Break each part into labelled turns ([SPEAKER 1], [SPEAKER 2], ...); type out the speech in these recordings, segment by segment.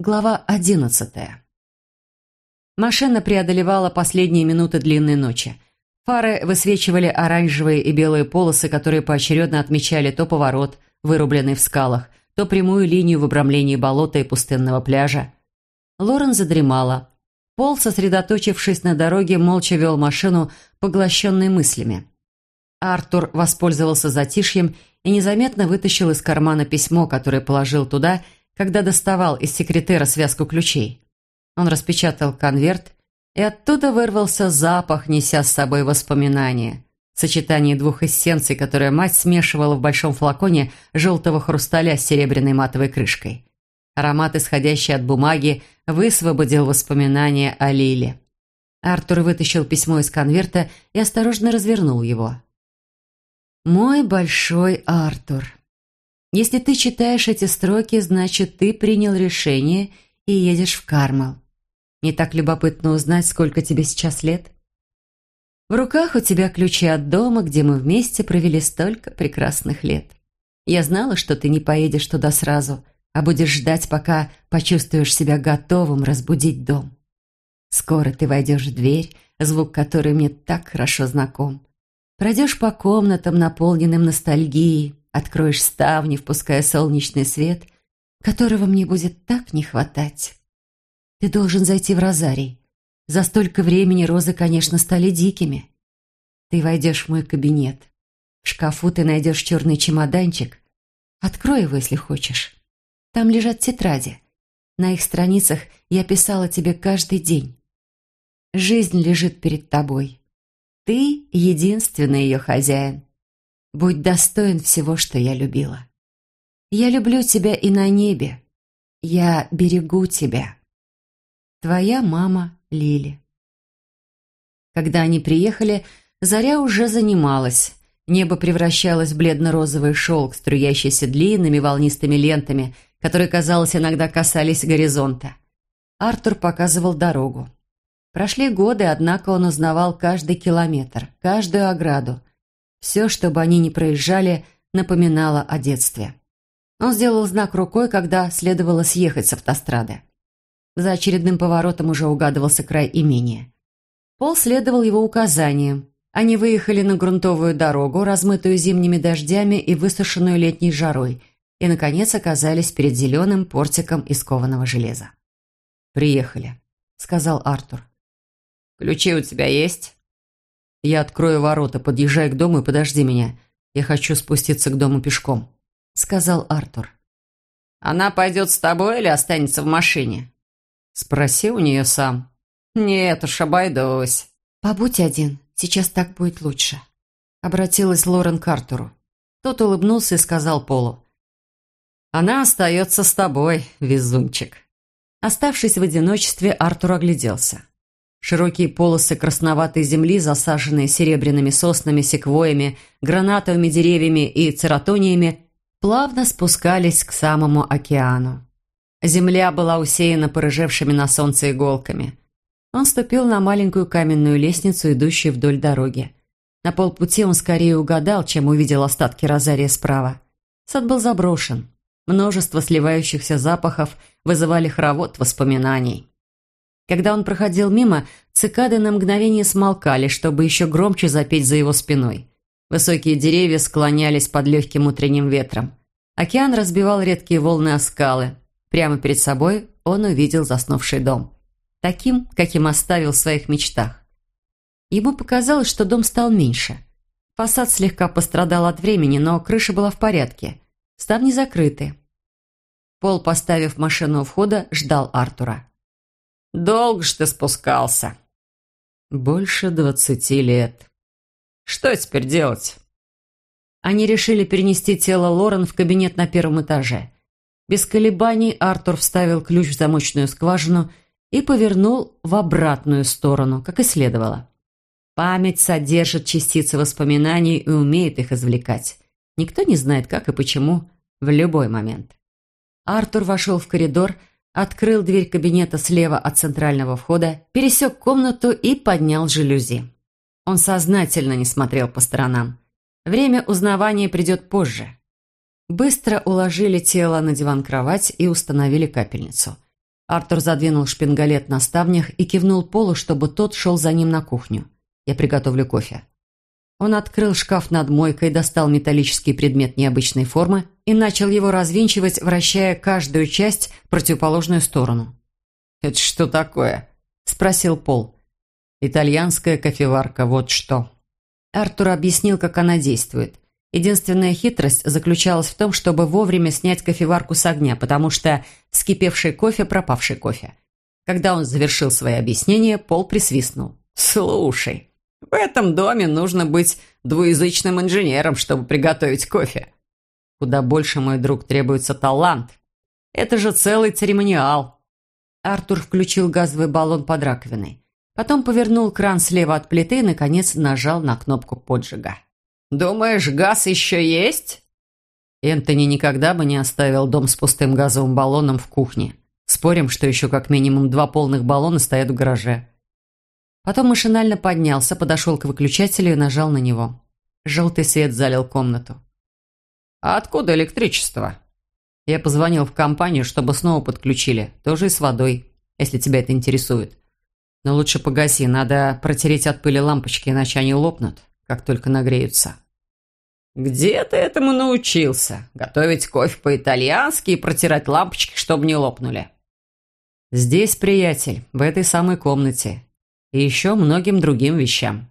[SPEAKER 1] Глава одиннадцатая. Машина преодолевала последние минуты длинной ночи. Фары высвечивали оранжевые и белые полосы, которые поочередно отмечали то поворот, вырубленный в скалах, то прямую линию в обрамлении болота и пустынного пляжа. Лорен задремала. Пол, сосредоточившись на дороге, молча вел машину, поглощенной мыслями. Артур воспользовался затишьем и незаметно вытащил из кармана письмо, которое положил туда – когда доставал из секретера связку ключей. Он распечатал конверт, и оттуда вырвался запах, неся с собой воспоминания. Сочетание двух эссенций, которые мать смешивала в большом флаконе желтого хрусталя с серебряной матовой крышкой. Аромат, исходящий от бумаги, высвободил воспоминания о Лиле. Артур вытащил письмо из конверта и осторожно развернул его. «Мой большой Артур, если ты читаешь эти строки, значит, ты принял решение и едешь в Кармал. Не так любопытно узнать, сколько тебе сейчас лет? В руках у тебя ключи от дома, где мы вместе провели столько прекрасных лет. Я знала, что ты не поедешь туда сразу, а будешь ждать, пока почувствуешь себя готовым разбудить дом. Скоро ты войдешь в дверь, звук которой мне так хорошо знаком. Пройдешь по комнатам, наполненным ностальгией, Откроешь ставни, впуская солнечный свет, которого мне будет так не хватать. Ты должен зайти в розарий. За столько времени розы, конечно, стали дикими. Ты войдешь в мой кабинет. В шкафу ты найдешь черный чемоданчик. Открой его, если хочешь. Там лежат тетради. На их страницах я писала тебе каждый день. Жизнь лежит перед тобой. Ты единственный ее хозяин. Будь достоин всего, что я любила. Я люблю тебя и на небе. Я берегу тебя. Твоя мама Лили. Когда они приехали, заря уже занималась. Небо превращалось в бледно-розовый шелк, струящийся длинными волнистыми лентами, которые, казалось, иногда касались горизонта. Артур показывал дорогу. Прошли годы, однако он узнавал каждый километр, каждую ограду, все, что бы они ни проезжали, напоминало о детстве. Он сделал знак рукой, когда следовало съехать с автострады. За очередным поворотом уже угадывался край имения. Пол следовал его указаниям. Они выехали на грунтовую дорогу, размытую зимними дождями и высушенную летней жарой, и, наконец, оказались перед зеленым портиком из кованого железа. «Приехали», — сказал Артур. «Ключи у тебя есть?» «Я открою ворота, подъезжай к дому и подожди меня. Я хочу спуститься к дому пешком», — сказал Артур. «Она пойдет с тобой или останется в машине?» «Спроси у нее сам». «Нет уж, обойдусь». «Побудь один, сейчас так будет лучше», — обратилась Лорен к Артуру. Тот улыбнулся и сказал Полу. «Она остается с тобой, везунчик». Оставшись в одиночестве, Артур огляделся. Широкие полосы красноватой земли, засаженные серебряными соснами, секвоями, гранатовыми деревьями и цератониями, плавно спускались к самому океану. Земля была усеяна порыжевшими на солнце иголками. Он ступил на маленькую каменную лестницу, идущую вдоль дороги. На полпути он скорее угадал, чем увидел остатки розария справа. Сад был заброшен. Множество сливающихся запахов вызывали хоровод воспоминаний. Когда он проходил мимо, цикады на мгновение смолкали, чтобы еще громче запеть за его спиной. Высокие деревья склонялись под легким утренним ветром. Океан разбивал редкие волны о скалы. Прямо перед собой он увидел заснувший дом. Таким, каким оставил в своих мечтах. Ему показалось, что дом стал меньше. Фасад слегка пострадал от времени, но крыша была в порядке. Ставни закрыты. Пол, поставив машину у входа, ждал Артура. Долго ж ты спускался?» «Больше двадцати лет». «Что теперь делать?» Они решили перенести тело Лорен в кабинет на первом этаже. Без колебаний Артур вставил ключ в замочную скважину и повернул в обратную сторону, как и следовало. Память содержит частицы воспоминаний и умеет их извлекать. Никто не знает, как и почему, в любой момент. Артур вошел в коридор, открыл дверь кабинета слева от центрального входа, пересек комнату и поднял жалюзи. Он сознательно не смотрел по сторонам. Время узнавания придет позже. Быстро уложили тело на диван-кровать и установили капельницу. Артур задвинул шпингалет на ставнях и кивнул Полу, чтобы тот шел за ним на кухню. «Я приготовлю кофе». Он открыл шкаф над мойкой, достал металлический предмет необычной формы и начал его развинчивать, вращая каждую часть в противоположную сторону.
[SPEAKER 2] «Это что такое?»
[SPEAKER 1] – спросил Пол.
[SPEAKER 2] «Итальянская кофеварка, вот что».
[SPEAKER 1] Артур объяснил, как она действует. Единственная хитрость заключалась в том, чтобы вовремя снять кофеварку с огня, потому что вскипевший кофе – пропавший кофе. Когда он завершил свои объяснения, Пол присвистнул.
[SPEAKER 2] «Слушай, в этом доме нужно быть двуязычным инженером, чтобы приготовить кофе. Куда больше, мой друг, требуется талант. Это же целый церемониал».
[SPEAKER 1] Артур включил газовый баллон под раковиной. Потом повернул кран слева от плиты и, наконец, нажал на кнопку поджига.
[SPEAKER 2] «Думаешь, газ еще есть?»
[SPEAKER 1] Энтони никогда бы не оставил дом с пустым газовым баллоном в кухне. Спорим, что еще как минимум два полных баллона стоят в гараже. Потом машинально поднялся, подошел к выключателю и нажал на него. Желтый свет залил комнату.
[SPEAKER 2] «А откуда электричество?»
[SPEAKER 1] Я позвонил в компанию, чтобы снова подключили. Тоже и с водой, если тебя это интересует. Но лучше погаси, надо протереть от пыли лампочки, иначе они лопнут как только нагреются.
[SPEAKER 2] «Где ты этому научился? Готовить кофе по-итальянски и протирать лампочки, чтобы не лопнули?»
[SPEAKER 1] «Здесь, приятель, в этой самой комнате. И еще многим другим вещам».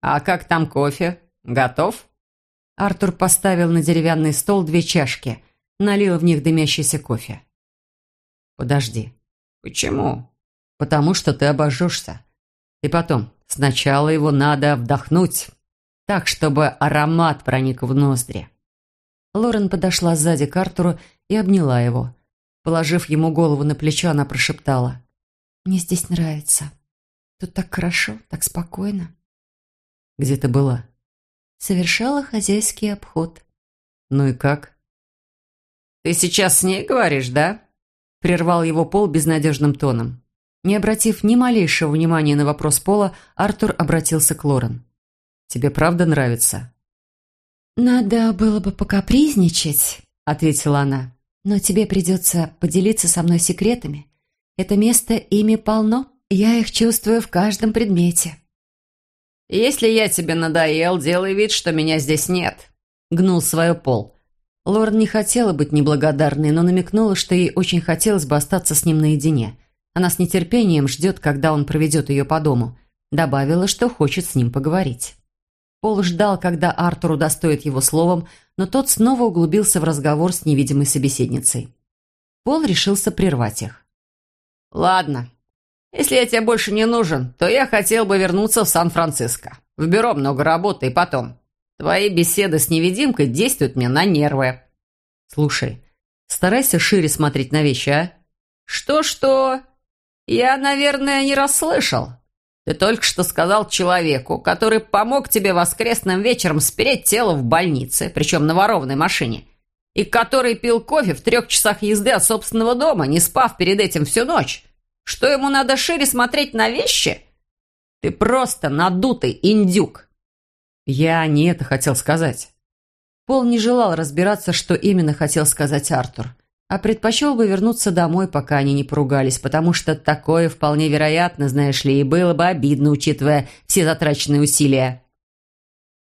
[SPEAKER 2] «А как там кофе? Готов?»
[SPEAKER 1] Артур поставил на деревянный стол две чашки, налил в них дымящийся кофе. «Подожди».
[SPEAKER 2] «Почему?»
[SPEAKER 1] «Потому что ты обожжешься. И потом, Сначала его надо вдохнуть, так, чтобы аромат проник в ноздри. Лорен подошла сзади к Артуру и обняла его. Положив ему голову на плечо, она прошептала. «Мне здесь нравится. Тут так хорошо, так спокойно». «Где ты была?» «Совершала хозяйский обход». «Ну и как?»
[SPEAKER 2] «Ты сейчас с ней говоришь, да?»
[SPEAKER 1] Прервал его Пол безнадежным тоном. Не обратив ни малейшего внимания на вопрос Пола, Артур обратился к Лорен. «Тебе правда нравится?» «Надо было бы покапризничать», — ответила она. «Но тебе придется поделиться со мной секретами. Это место ими полно. Я их чувствую в каждом предмете».
[SPEAKER 2] «Если я тебе надоел, делай вид, что меня здесь нет», — гнул свое Пол.
[SPEAKER 1] Лорен не хотела быть неблагодарной, но намекнула, что ей очень хотелось бы остаться с ним наедине — она с нетерпением ждет, когда он проведет ее по дому. Добавила, что хочет с ним поговорить. Пол ждал, когда Артур удостоит его словом, но тот снова углубился в разговор с невидимой собеседницей. Пол решился прервать их.
[SPEAKER 2] «Ладно. Если я тебе больше не нужен, то я хотел бы вернуться в Сан-Франциско. В бюро много работы, и потом. Твои беседы с невидимкой действуют мне на нервы».
[SPEAKER 1] «Слушай, старайся шире смотреть на вещи, а?»
[SPEAKER 2] «Что-что?» «Я, наверное, не расслышал. Ты только что сказал человеку, который помог тебе воскресным вечером спереть тело в больнице, причем на ворованной машине, и который пил кофе в трех часах езды от собственного дома, не спав перед этим всю ночь. Что ему надо шире смотреть на вещи? Ты просто надутый индюк».
[SPEAKER 1] «Я не это хотел сказать». Пол не желал разбираться, что именно хотел сказать Артур а предпочел бы вернуться домой, пока они не поругались, потому что такое вполне вероятно, знаешь ли, и было бы обидно, учитывая все затраченные усилия.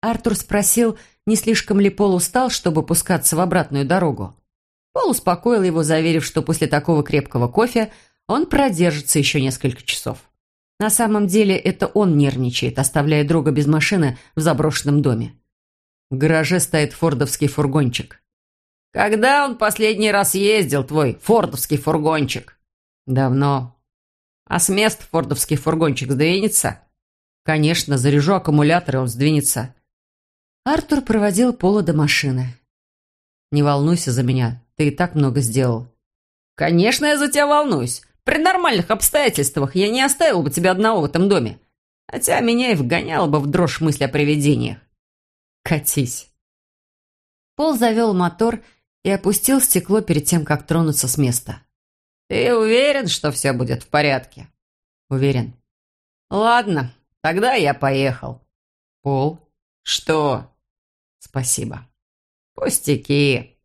[SPEAKER 1] Артур спросил, не слишком ли Пол устал, чтобы пускаться в обратную дорогу. Пол успокоил его, заверив, что после такого крепкого кофе он продержится еще несколько часов. На самом деле это он нервничает, оставляя друга без машины в заброшенном доме. В гараже стоит фордовский фургончик.
[SPEAKER 2] «Когда он последний раз ездил, твой фордовский фургончик?»
[SPEAKER 1] «Давно».
[SPEAKER 2] «А с места фордовский фургончик сдвинется?»
[SPEAKER 1] «Конечно, заряжу аккумулятор, и он сдвинется». Артур проводил Пола до машины. «Не волнуйся за меня, ты и так много сделал».
[SPEAKER 2] «Конечно, я за тебя волнуюсь. При нормальных обстоятельствах я не оставил бы тебя одного в этом доме. Хотя меня и вгоняла бы в дрожь мысль о привидениях».
[SPEAKER 1] «Катись». Пол завел мотор и опустил стекло перед тем, как тронуться с места.
[SPEAKER 2] «Ты уверен, что все будет в порядке?»
[SPEAKER 1] «Уверен».
[SPEAKER 2] «Ладно, тогда я поехал».
[SPEAKER 1] «Пол?»
[SPEAKER 2] «Что?»
[SPEAKER 1] «Спасибо».
[SPEAKER 2] «Пустяки».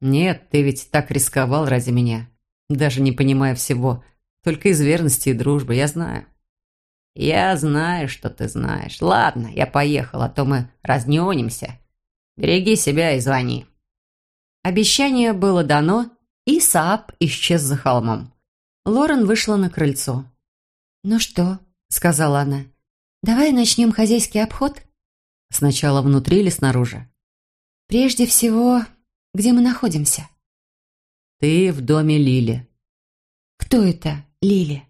[SPEAKER 1] «Нет, ты ведь так рисковал ради меня. Даже не понимая всего. Только из верности и дружбы, я знаю.
[SPEAKER 2] Я знаю, что ты знаешь. Ладно, я поехал, а то мы разненимся. Береги себя и звони.
[SPEAKER 1] Обещание было дано, и Саап исчез за холмом. Лорен вышла на крыльцо. «Ну что?» — сказала она. «Давай начнем хозяйский обход?» Сначала внутри или снаружи? «Прежде всего, где мы находимся?» «Ты в доме Лили». «Кто это Лили?»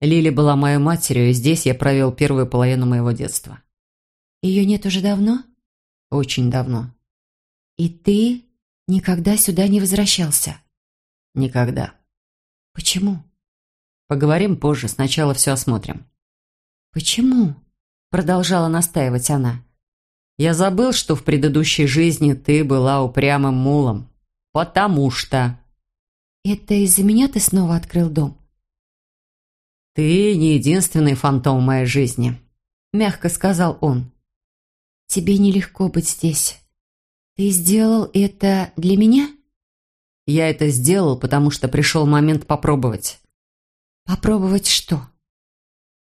[SPEAKER 1] Лили была моей матерью, и здесь я провел первую половину моего детства. «Ее нет уже давно?» «Очень давно». «И ты никогда сюда не возвращался?» «Никогда». «Почему?» «Поговорим позже, сначала все осмотрим». «Почему?» — продолжала настаивать она. «Я забыл, что в предыдущей жизни ты была упрямым мулом. Потому что...» «Это из-за меня ты снова открыл дом?» «Ты не единственный фантом в моей жизни», — мягко сказал он. «Тебе нелегко быть здесь. Ты сделал это для меня?» «Я это сделал, потому что пришел момент попробовать». «Попробовать что?»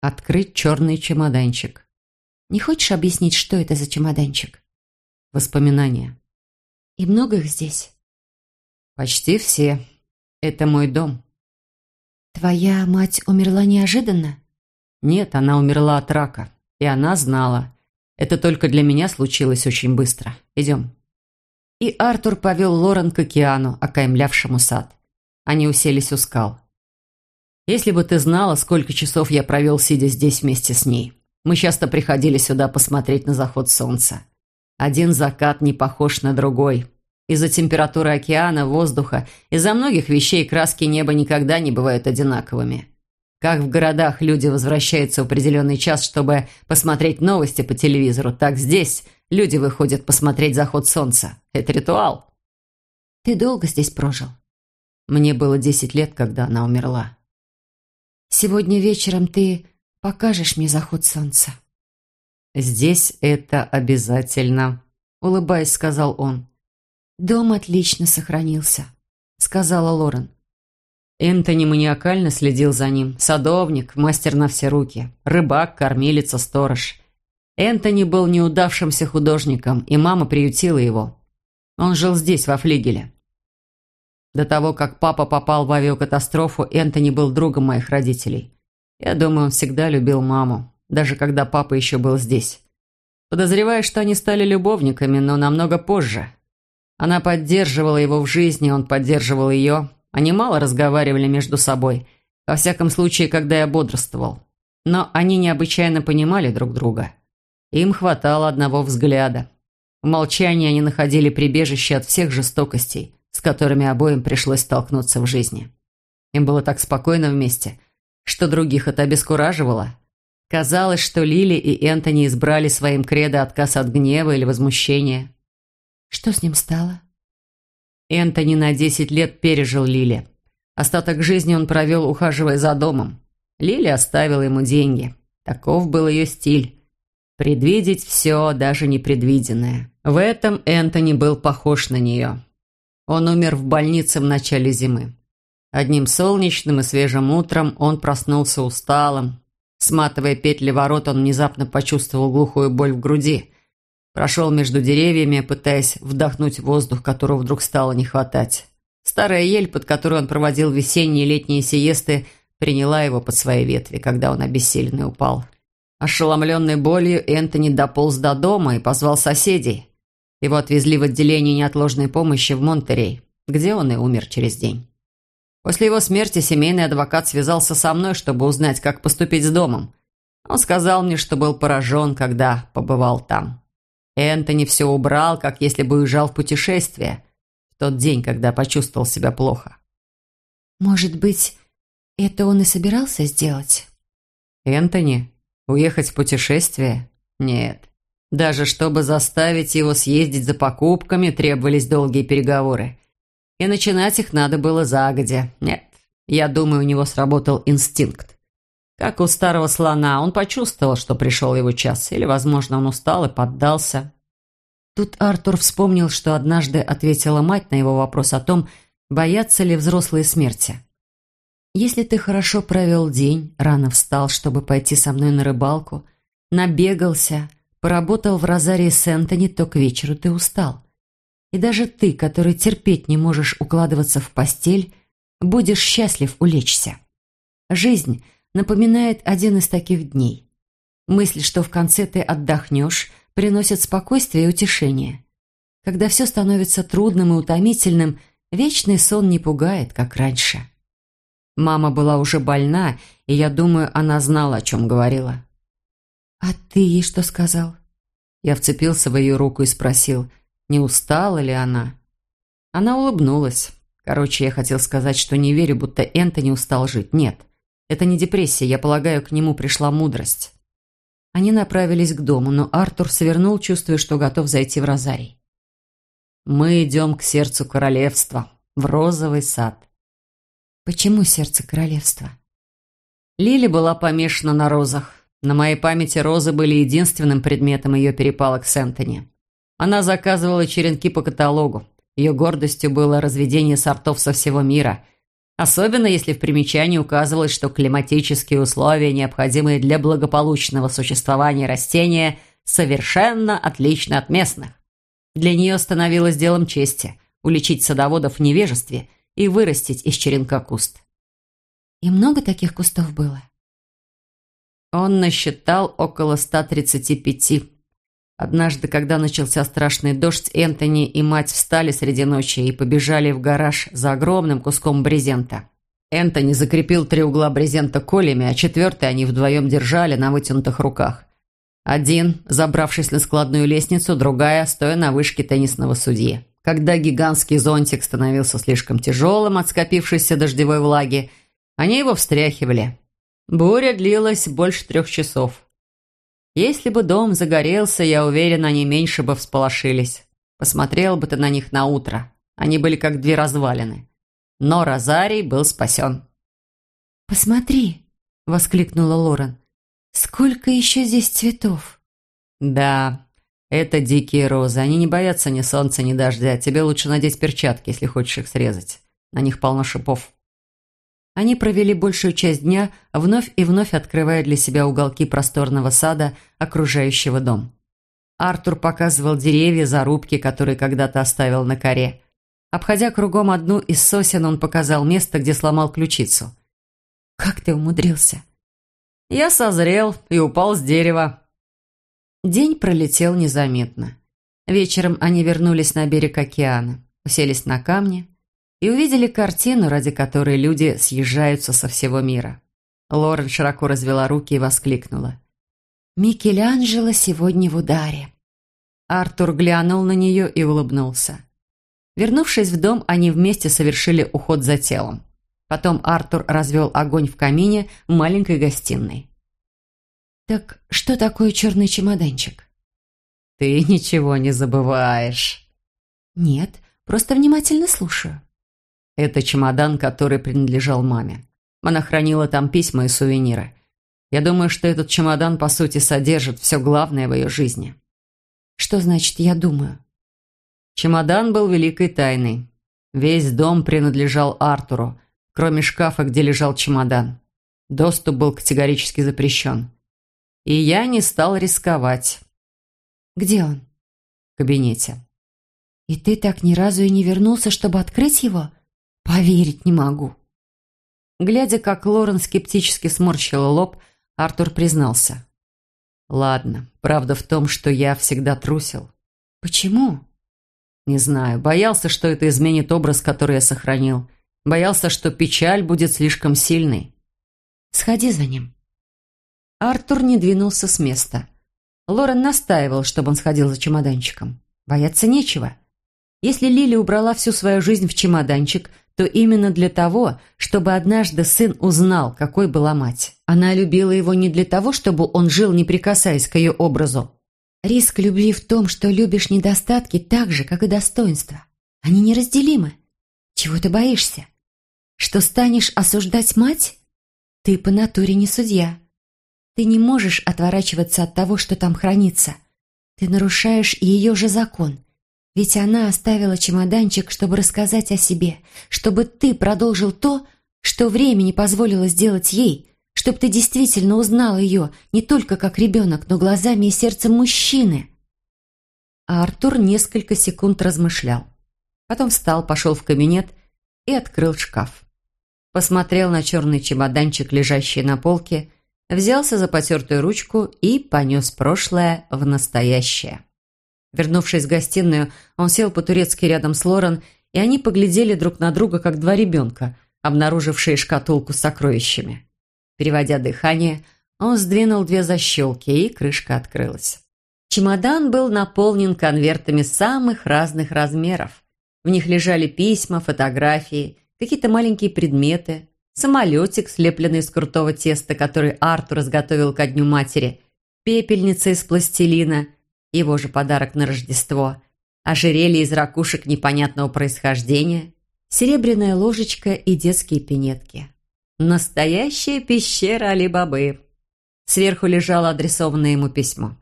[SPEAKER 1] открыть черный чемоданчик. Не хочешь объяснить, что это за чемоданчик? Воспоминания. И много их здесь? Почти все. Это мой дом. Твоя мать умерла неожиданно? Нет, она умерла от рака. И она знала. Это только для меня случилось очень быстро. Идем. И Артур повел Лорен к океану, окаймлявшему сад. Они уселись у скал. Если бы ты знала, сколько часов я провел, сидя здесь вместе с ней. Мы часто приходили сюда посмотреть на заход солнца. Один закат не похож на другой. Из-за температуры океана, воздуха, из-за многих вещей краски неба никогда не бывают одинаковыми. Как в городах люди возвращаются в определенный час, чтобы посмотреть новости по телевизору, так здесь люди выходят посмотреть заход солнца. Это ритуал. Ты долго здесь прожил? Мне было десять лет, когда она умерла. Сегодня вечером ты покажешь мне заход солнца». «Здесь это обязательно», — улыбаясь, сказал он. «Дом отлично сохранился», — сказала Лорен. Энтони маниакально следил за ним. Садовник, мастер на все руки, рыбак, кормилица, сторож. Энтони был неудавшимся художником, и мама приютила его. Он жил здесь, во флигеле. До того, как папа попал в авиакатастрофу, Энтони был другом моих родителей. Я думаю, он всегда любил маму, даже когда папа еще был здесь. Подозреваю, что они стали любовниками, но намного позже. Она поддерживала его в жизни, он поддерживал ее. Они мало разговаривали между собой, во всяком случае, когда я бодрствовал. Но они необычайно понимали друг друга. Им хватало одного взгляда. В молчании они находили прибежище от всех жестокостей, с которыми обоим пришлось столкнуться в жизни. Им было так спокойно вместе, что других это обескураживало. Казалось, что Лили и Энтони избрали своим кредо отказ от гнева или возмущения. Что с ним стало? Энтони на десять лет пережил Лили. Остаток жизни он провел, ухаживая за домом. Лили оставила ему деньги. Таков был ее стиль. Предвидеть все, даже непредвиденное. В этом Энтони был похож на нее. Он умер в больнице в начале зимы. Одним солнечным и свежим утром он проснулся усталым. Сматывая петли ворот, он внезапно почувствовал глухую боль в груди. Прошел между деревьями, пытаясь вдохнуть воздух, которого вдруг стало не хватать. Старая ель, под которой он проводил весенние и летние сиесты, приняла его под свои ветви, когда он обессиленный упал. Ошеломленный болью, Энтони дополз до дома и позвал соседей. Его отвезли в отделение неотложной помощи в Монтерей, где он и умер через день. После его смерти семейный адвокат связался со мной, чтобы узнать, как поступить с домом. Он сказал мне, что был поражен, когда побывал там. Энтони все убрал, как если бы уезжал в путешествие, в тот день, когда почувствовал себя плохо. «Может быть, это он и собирался сделать?» «Энтони? Уехать в путешествие? Нет. Даже чтобы заставить его съездить за покупками, требовались долгие переговоры. И начинать их надо было загодя. Нет, я думаю, у него сработал инстинкт. Как у старого слона, он почувствовал, что пришел его час. Или, возможно, он устал и поддался. Тут Артур вспомнил, что однажды ответила мать на его вопрос о том, боятся ли взрослые смерти. Если ты хорошо провел день, рано встал, чтобы пойти со мной на рыбалку, набегался, поработал в розарии Сентони, то к вечеру ты устал. И даже ты, который терпеть не можешь укладываться в постель, будешь счастлив улечься. Жизнь напоминает один из таких дней. Мысль, что в конце ты отдохнешь, приносит спокойствие и утешение. Когда все становится трудным и утомительным, вечный сон не пугает, как раньше. Мама была уже больна, и я думаю, она знала, о чем говорила. «А ты ей что сказал?» Я вцепился в ее руку и спросил, не устала ли она. Она улыбнулась. Короче, я хотел сказать, что не верю, будто Энтони устал жить. Нет, это не депрессия, я полагаю, к нему пришла мудрость. Они направились к дому, но Артур свернул, чувствуя, что готов зайти в розарий. «Мы идем к сердцу королевства, в розовый сад». «Почему сердце королевства?» Лили была помешана на розах. На моей памяти розы были единственным предметом ее перепалок с Энтони. Она заказывала черенки по каталогу. Ее гордостью было разведение сортов со всего мира. Особенно если в примечании указывалось, что климатические условия, необходимые для благополучного существования растения, совершенно отличны от местных. Для нее становилось делом чести уличить садоводов в невежестве и вырастить из черенка куст. «И много таких кустов было?» Он насчитал около 135. Однажды, когда начался страшный дождь, Энтони и мать встали среди ночи и побежали в гараж за огромным куском брезента. Энтони закрепил три угла брезента колями, а четвертый они вдвоем держали на вытянутых руках. Один, забравшись на складную лестницу, другая, стоя на вышке теннисного судьи. Когда гигантский зонтик становился слишком тяжелым от скопившейся дождевой влаги, они его встряхивали. Буря длилась больше трех часов. Если бы дом загорелся, я уверен, они меньше бы всполошились. Посмотрел бы ты на них на утро. Они были как две развалины. Но Розарий был спасен.
[SPEAKER 3] «Посмотри!» — воскликнула Лорен. Сколько еще здесь цветов?
[SPEAKER 1] Да, это дикие розы. Они не боятся ни солнца, ни дождя. Тебе лучше надеть перчатки, если хочешь их срезать. На них полно шипов. Они провели большую часть дня, вновь и вновь открывая для себя уголки просторного сада, окружающего дом. Артур показывал деревья, зарубки, которые когда-то оставил на коре. Обходя кругом одну из сосен, он показал место, где сломал ключицу.
[SPEAKER 3] «Как ты умудрился?»
[SPEAKER 1] Я созрел и упал с дерева. День пролетел незаметно. Вечером они вернулись на берег океана, уселись на камни и увидели картину, ради которой люди съезжаются со всего мира. Лорен широко развела руки и воскликнула.
[SPEAKER 3] «Микеланджело сегодня в ударе».
[SPEAKER 1] Артур глянул на нее и улыбнулся. Вернувшись в дом, они вместе совершили уход за телом. Потом Артур развел огонь в камине в маленькой гостиной.
[SPEAKER 3] «Так что такое черный чемоданчик?»
[SPEAKER 1] «Ты ничего не забываешь».
[SPEAKER 3] «Нет, просто внимательно слушаю».
[SPEAKER 1] Это чемодан, который принадлежал маме. Она хранила там письма и сувениры. Я думаю, что этот чемодан, по сути, содержит все главное в ее жизни.
[SPEAKER 3] Что значит «я думаю»?
[SPEAKER 1] Чемодан был великой тайной. Весь дом принадлежал Артуру, кроме шкафа, где лежал чемодан. Доступ был категорически запрещен. И я не стал рисковать.
[SPEAKER 3] «Где он?»
[SPEAKER 1] «В кабинете».
[SPEAKER 3] «И ты так ни разу и не вернулся, чтобы открыть его? Поверить не могу».
[SPEAKER 1] Глядя, как Лорен скептически сморщила лоб, Артур признался. «Ладно, правда в том, что я всегда трусил».
[SPEAKER 3] «Почему?»
[SPEAKER 1] «Не знаю. Боялся, что это изменит образ, который я сохранил. Боялся, что печаль будет слишком сильной.
[SPEAKER 3] «Сходи за ним».
[SPEAKER 1] Артур не двинулся с места. Лорен настаивал, чтобы он сходил за чемоданчиком. Бояться нечего. Если Лили убрала всю свою жизнь в чемоданчик, то именно для того, чтобы однажды сын узнал, какой была мать. Она любила его не для того, чтобы он жил, не прикасаясь к ее образу.
[SPEAKER 3] Риск любви в том, что любишь недостатки так же, как и достоинства. Они неразделимы. Чего ты боишься? Что станешь осуждать мать? Ты по натуре не судья. Ты не можешь отворачиваться от того, что там хранится. Ты нарушаешь ее же закон. Ведь она оставила чемоданчик, чтобы рассказать о себе, чтобы ты продолжил то, что время не позволило сделать ей, чтобы ты действительно узнал ее не только как ребенок, но глазами и сердцем мужчины. А Артур несколько секунд размышлял. Потом встал, пошел в кабинет и открыл шкаф. Посмотрел на черный чемоданчик, лежащий на полке, взялся за потертую ручку и понес прошлое в настоящее. Вернувшись в гостиную, он сел по-турецки рядом с Лорен, и они поглядели друг на друга, как два ребенка, обнаружившие шкатулку с сокровищами. Переводя дыхание, он сдвинул две защелки, и крышка открылась. Чемодан был наполнен конвертами самых разных размеров. В них лежали письма, фотографии, какие-то маленькие предметы, самолетик, слепленный из крутого теста, который Артур изготовил ко дню матери, пепельница из пластилина, его же подарок на Рождество, ожерелье из ракушек непонятного происхождения, серебряная ложечка и детские пинетки. Настоящая пещера Али-Бабы. Сверху лежало адресованное ему письмо.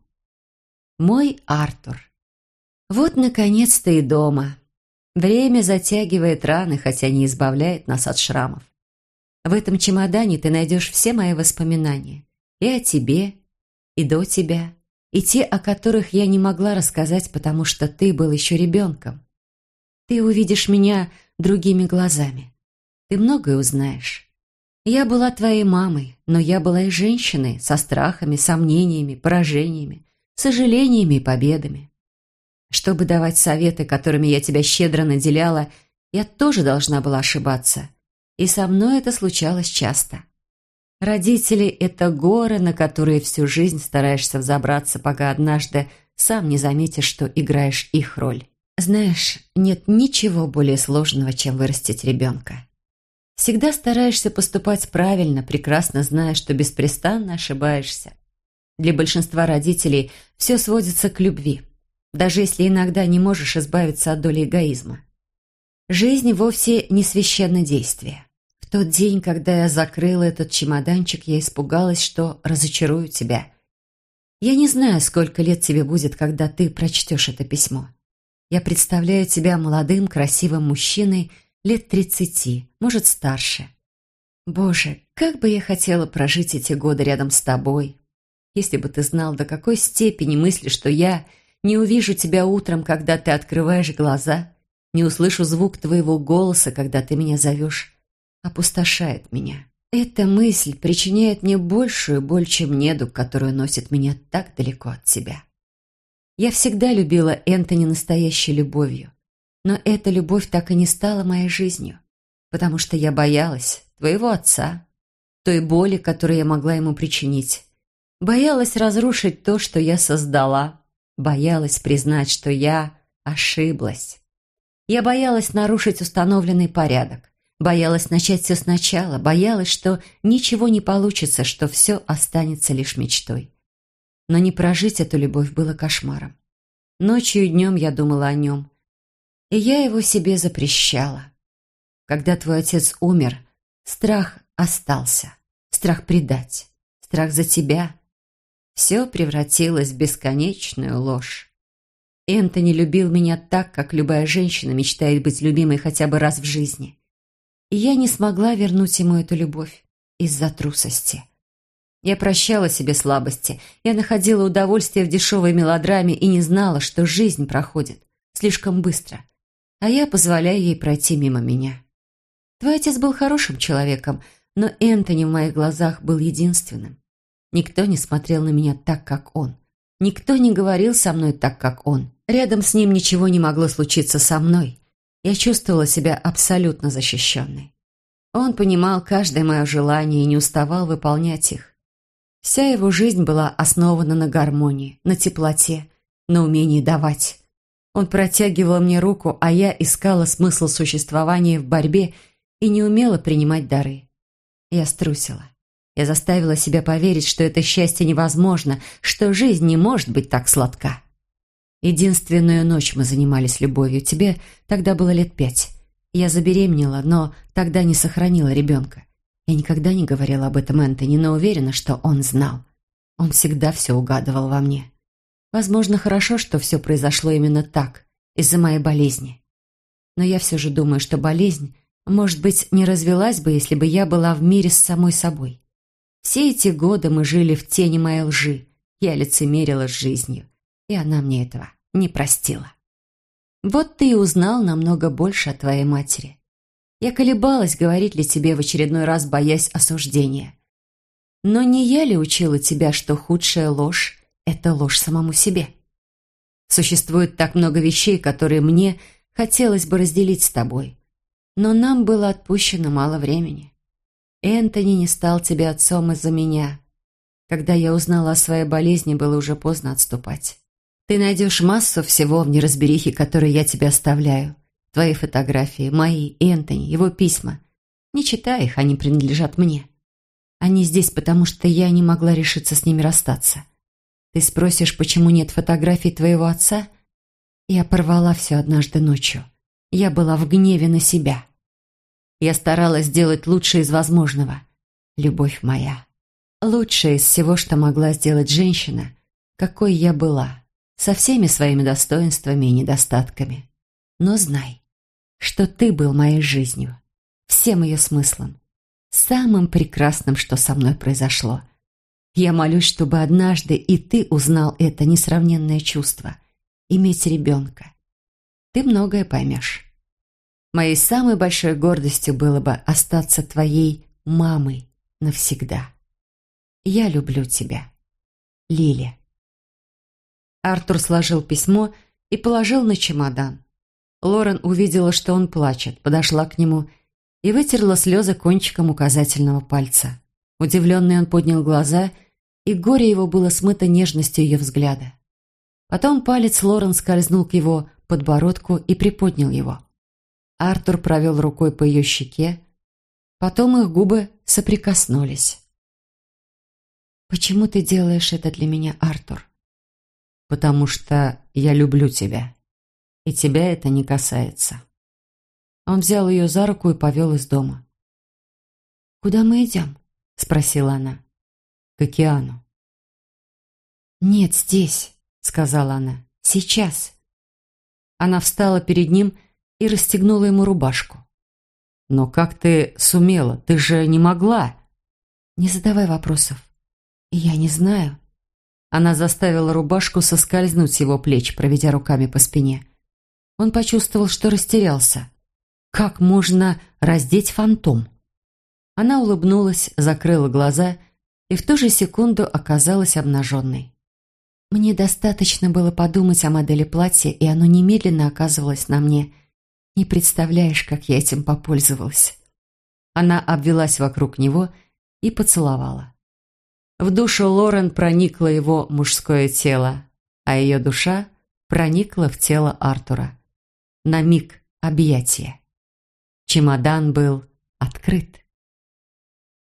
[SPEAKER 3] «Мой Артур. Вот, наконец-то и дома. Время затягивает раны, хотя не избавляет нас от шрамов. В этом чемодане ты найдешь все мои воспоминания. И о тебе, и до тебя, и те, о которых я не могла рассказать, потому что ты был еще ребенком. Ты увидишь меня другими глазами. Ты многое узнаешь. Я была твоей мамой, но я была и женщиной со страхами, сомнениями, поражениями, сожалениями и победами. Чтобы давать советы, которыми я тебя щедро наделяла, я тоже должна была ошибаться. И со мной это случалось часто. Родители – это горы, на которые всю жизнь стараешься взобраться, пока однажды сам не заметишь, что играешь их роль. Знаешь, нет ничего более сложного, чем вырастить ребенка. Всегда стараешься поступать правильно, прекрасно зная, что беспрестанно ошибаешься. Для большинства родителей все сводится к любви – даже если иногда не можешь избавиться от доли эгоизма. Жизнь вовсе не священное действие. Тот день, когда я закрыла этот чемоданчик, я испугалась, что разочарую тебя. Я не знаю, сколько лет тебе будет, когда ты прочтешь это письмо. Я представляю тебя молодым, красивым мужчиной лет тридцати, может, старше. Боже, как бы я хотела прожить эти годы рядом с тобой. Если бы ты знал, до какой степени мысли, что я не увижу тебя утром, когда ты открываешь глаза, не услышу звук твоего голоса, когда ты меня зовешь. Опустошает меня. Эта мысль причиняет мне большую боль, чем недуг, которую носит меня так далеко от тебя. Я всегда любила Энтони настоящей любовью, но эта любовь так и не стала моей жизнью, потому что я боялась твоего отца, той боли, которую я могла ему причинить, боялась разрушить то, что я создала, Боялась признать, что я ошиблась. Я боялась нарушить установленный порядок. Боялась начать все сначала. Боялась, что ничего не получится, что все останется лишь мечтой. Но не прожить эту любовь было кошмаром. Ночью и днем я думала о нем. И я его себе запрещала. Когда твой отец умер, страх остался. Страх предать. Страх за тебя все превратилось в бесконечную ложь. Энтони любил меня так, как любая женщина мечтает быть любимой хотя бы раз в жизни. И я не смогла вернуть ему эту любовь из-за трусости. Я прощала себе слабости, я находила удовольствие в дешевой мелодраме и не знала, что жизнь проходит слишком быстро, а я позволяю ей пройти мимо меня. Твой отец был хорошим человеком, но Энтони в моих глазах был единственным. Никто не смотрел на меня так, как он. Никто не говорил со мной так, как он. Рядом с ним ничего не могло случиться со мной. Я чувствовала себя абсолютно защищенной. Он понимал каждое мое желание и не уставал выполнять их. Вся его жизнь была основана на гармонии, на теплоте, на умении давать. Он протягивал мне руку, а я искала смысл существования в борьбе и не умела принимать дары. Я струсила. Я заставила себя поверить, что это счастье невозможно, что жизнь не может быть так сладка. Единственную ночь мы занимались любовью. Тебе тогда было лет пять. Я забеременела, но тогда не сохранила ребенка. Я никогда не говорила об этом Энтони, но уверена, что он знал. Он всегда все угадывал во мне. Возможно, хорошо, что все произошло именно так, из-за моей болезни. Но я все же думаю, что болезнь Может быть, не развелась бы, если бы я была в мире с самой собой. Все эти годы мы жили в тени моей лжи. Я лицемерила с жизнью, и она мне этого не простила. Вот ты и узнал намного больше о твоей матери. Я колебалась, говорить ли тебе в очередной раз, боясь осуждения. Но не я ли учила тебя, что худшая ложь – это ложь самому себе? Существует так много вещей, которые мне хотелось бы разделить с тобой. Но нам было отпущено мало времени. Энтони не стал тебе отцом из-за меня. Когда я узнала о своей болезни, было уже поздно отступать. Ты найдешь массу всего в неразберихе, которые я тебе оставляю. Твои фотографии, мои, Энтони, его письма. Не читай их, они принадлежат мне. Они здесь, потому что я не могла решиться с ними расстаться. Ты спросишь, почему нет фотографий твоего отца? Я порвала все однажды ночью. Я была в гневе на себя. Я старалась сделать лучшее из возможного. Любовь моя. Лучшее из всего, что могла сделать женщина, какой я была, со всеми своими достоинствами и недостатками. Но знай, что ты был моей жизнью, всем ее смыслом, самым прекрасным, что со мной произошло. Я молюсь, чтобы однажды и ты узнал это несравненное чувство — иметь ребенка. Ты многое поймешь. Моей самой большой гордостью было бы остаться твоей мамой навсегда. Я люблю тебя. Лили. Артур сложил письмо и положил на чемодан. Лорен увидела, что он плачет, подошла к нему и вытерла слезы кончиком указательного пальца. Удивленный он поднял глаза, и горе его было смыто нежностью ее взгляда. Потом палец Лорен скользнул к его подбородку и приподнял его. Артур провел рукой по ее щеке, потом их губы соприкоснулись. «Почему ты делаешь это для меня, Артур?» «Потому что я люблю тебя, и тебя это не касается». Он взял ее за руку и повел из дома. «Куда мы идем?» — спросила она. «К океану». «Нет, здесь», — сказала она. «Сейчас». Она встала перед ним и расстегнула ему рубашку. «Но как ты сумела? Ты же не могла!» «Не задавай вопросов. Я не знаю». Она заставила рубашку соскользнуть с его плеч, проведя руками по спине. Он почувствовал, что растерялся. Как можно раздеть фантом? Она улыбнулась, закрыла глаза и в ту же секунду оказалась обнаженной. Мне достаточно было подумать о модели платья, и оно немедленно оказывалось на мне. Не представляешь, как я этим попользовалась. Она обвелась вокруг него и поцеловала. В душу Лорен проникло его мужское тело, а ее душа проникла в тело Артура. На миг объятия. Чемодан был открыт.